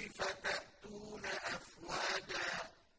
كيف تأتي